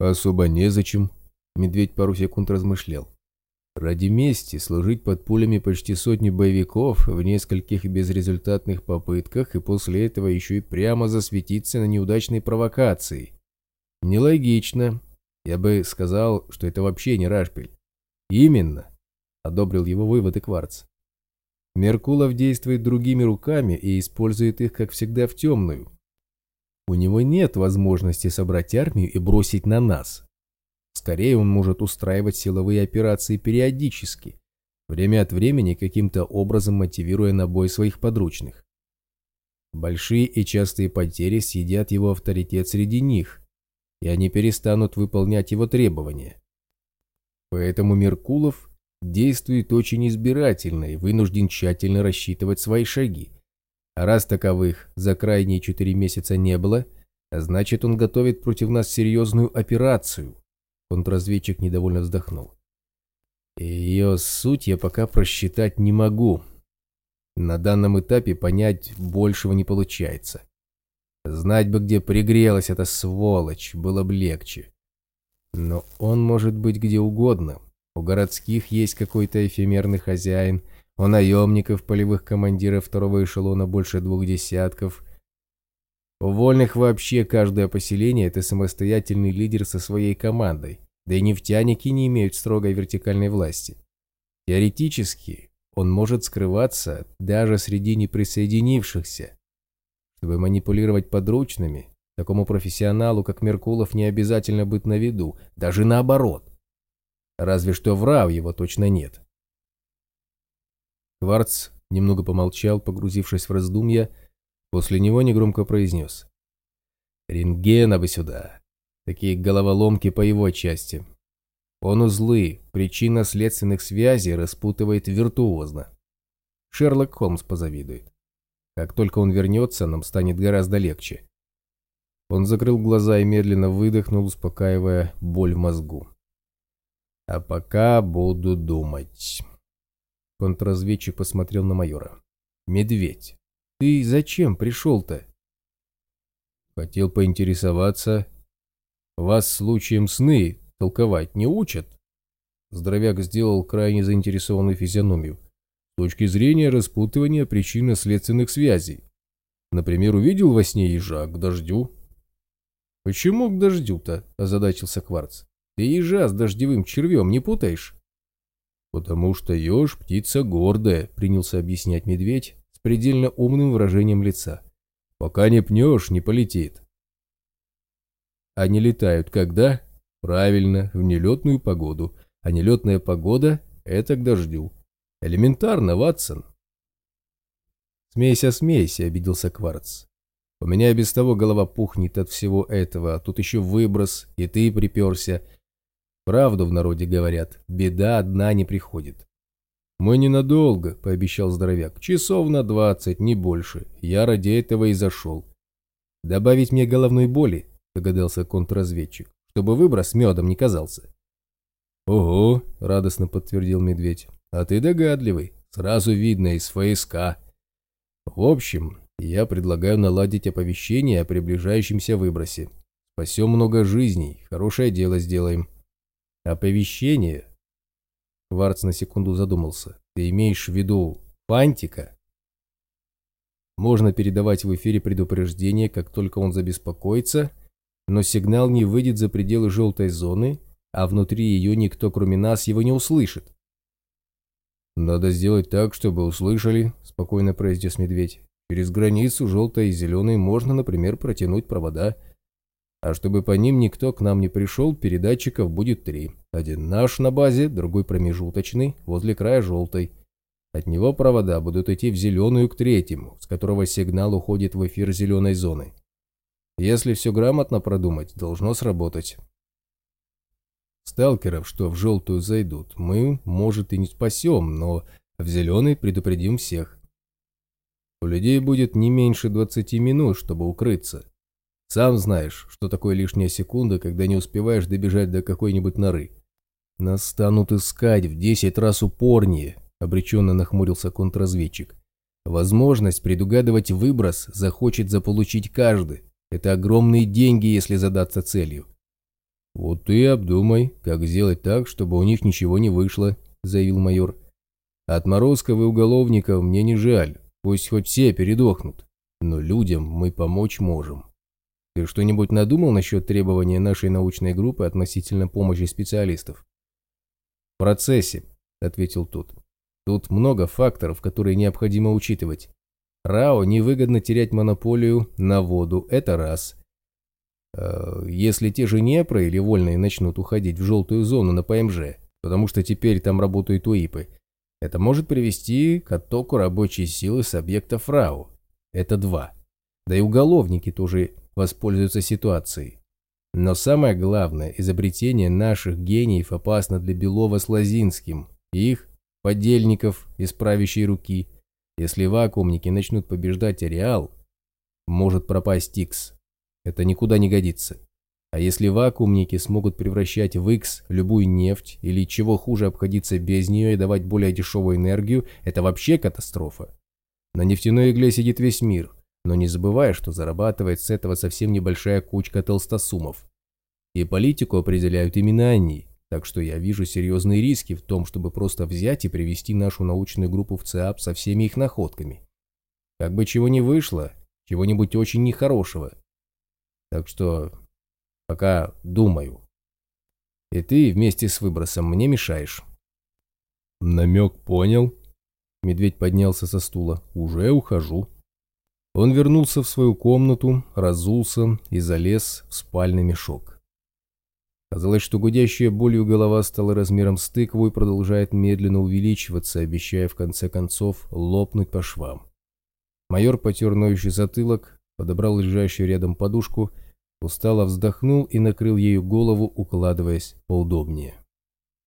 Особо незачем. Медведь пару секунд размышлял. Ради мести служить под пулями почти сотни боевиков в нескольких безрезультатных попытках и после этого еще и прямо засветиться на неудачной провокации. Нелогично. Я бы сказал, что это вообще не Рашпиль. Именно, одобрил его выводы Кварц. Меркулов действует другими руками и использует их, как всегда, в темную. У него нет возможности собрать армию и бросить на нас. Скорее, он может устраивать силовые операции периодически, время от времени каким-то образом мотивируя на бой своих подручных. Большие и частые потери съедят его авторитет среди них, и они перестанут выполнять его требования. Поэтому Меркулов действует очень избирательно и вынужден тщательно рассчитывать свои шаги. Раз таковых за крайние четыре месяца не было, значит он готовит против нас серьезную операцию. Контрразведчик недовольно вздохнул. Ее суть я пока просчитать не могу. На данном этапе понять большего не получается. Знать бы, где пригрелась эта сволочь, было бы легче. Но он может быть где угодно. У городских есть какой-то эфемерный хозяин, у наемников, полевых командиров второго эшелона больше двух десятков. У вольных вообще каждое поселение – это самостоятельный лидер со своей командой, да и нефтяники не имеют строгой вертикальной власти. Теоретически он может скрываться даже среди неприсоединившихся. Чтобы манипулировать подручными, такому профессионалу, как Меркулов, не обязательно быть на виду, даже наоборот. Разве что врав его точно нет. Кварц немного помолчал, погрузившись в раздумья, после него негромко произнес. «Рентгена бы сюда. Такие головоломки по его части. Он узлы, причина следственных связей распутывает виртуозно. Шерлок Холмс позавидует. Как только он вернется, нам станет гораздо легче». Он закрыл глаза и медленно выдохнул, успокаивая боль в мозгу. А пока буду думать. Контрразведчик посмотрел на майора. Медведь, ты зачем пришел-то? Хотел поинтересоваться. Вас случаем сны толковать не учат? Здоровяк сделал крайне заинтересованную физиономию. С точки зрения распутывания причинно-следственных связей. Например, увидел во сне ежа к дождю. «Почему к дождю-то?» – озадачился Кварц. Ты ежа с дождевым червем не путаешь? Потому что еж птица гордая, принялся объяснять медведь с предельно умным выражением лица. Пока не пнешь, не полетит. Они летают когда? Правильно, в нелетную погоду. А нелетная погода – это к дождю. Элементарно, Ватсон. «Смейся, смейся», – обиделся Кварц. «У меня без того голова пухнет от всего этого, а тут еще выброс, и ты приперся, Правду в народе говорят, беда одна не приходит. «Мы ненадолго», — пообещал здоровяк. «Часов на двадцать, не больше. Я ради этого и зашел». «Добавить мне головной боли», — догадался контрразведчик, «чтобы выброс медом не казался». «Ого», — радостно подтвердил медведь. «А ты догадливый. Сразу видно из ФСК». «В общем, я предлагаю наладить оповещение о приближающемся выбросе. Спасем много жизней, хорошее дело сделаем». Оповещение? Кварц на секунду задумался. Ты имеешь в виду Пантика? Можно передавать в эфире предупреждение, как только он забеспокоится, но сигнал не выйдет за пределы желтой зоны, а внутри ее никто, кроме нас, его не услышит. «Надо сделать так, чтобы услышали», – спокойно произнес медведь. «Через границу желтой и зеленой можно, например, протянуть провода а чтобы по ним никто к нам не пришел, передатчиков будет три. Один наш на базе, другой промежуточный, возле края желтой. От него провода будут идти в зеленую к третьему, с которого сигнал уходит в эфир зеленой зоны. Если все грамотно продумать, должно сработать. Сталкеров, что в желтую зайдут, мы, может, и не спасем, но в зеленый предупредим всех. У людей будет не меньше 20 минут, чтобы укрыться. Сам знаешь, что такое лишняя секунда, когда не успеваешь добежать до какой-нибудь норы. Нас станут искать в десять раз упорнее, обреченно нахмурился контрразведчик. Возможность предугадывать выброс захочет заполучить каждый. Это огромные деньги, если задаться целью. «Вот ты обдумай, как сделать так, чтобы у них ничего не вышло», — заявил майор. «Отморозков и уголовников мне не жаль, пусть хоть все передохнут, но людям мы помочь можем». Ты что-нибудь надумал насчет требования нашей научной группы относительно помощи специалистов? В процессе, ответил тот. Тут много факторов, которые необходимо учитывать. РАО невыгодно терять монополию на воду, это раз. Э, если те же Непры или Вольные начнут уходить в желтую зону на ПМЖ, потому что теперь там работают УИПы, это может привести к оттоку рабочей силы с объектов РАО. Это два. Да и уголовники тоже воспользуются ситуацией. Но самое главное, изобретение наших гениев опасно для Белова с Лозинским, их, подельников из правящей руки. Если вакуумники начнут побеждать Ареал, может пропасть Икс. Это никуда не годится. А если вакуумники смогут превращать в X любую нефть или чего хуже обходиться без нее и давать более дешевую энергию, это вообще катастрофа. На нефтяной игле сидит весь мир, но не забывая, что зарабатывает с этого совсем небольшая кучка толстосумов. И политику определяют именно они, так что я вижу серьезные риски в том, чтобы просто взять и привести нашу научную группу в ЦИАП со всеми их находками. Как бы чего не вышло, чего-нибудь очень нехорошего. Так что пока думаю. И ты вместе с выбросом мне мешаешь. Намек понял. Медведь поднялся со стула. Уже ухожу. Он вернулся в свою комнату, разулся и залез в спальный мешок. Казалось, что гудящая болью голова стала размером с тыкву и продолжает медленно увеличиваться, обещая в конце концов лопнуть по швам. Майор потер ноющий затылок, подобрал лежащую рядом подушку, устало вздохнул и накрыл ею голову, укладываясь поудобнее.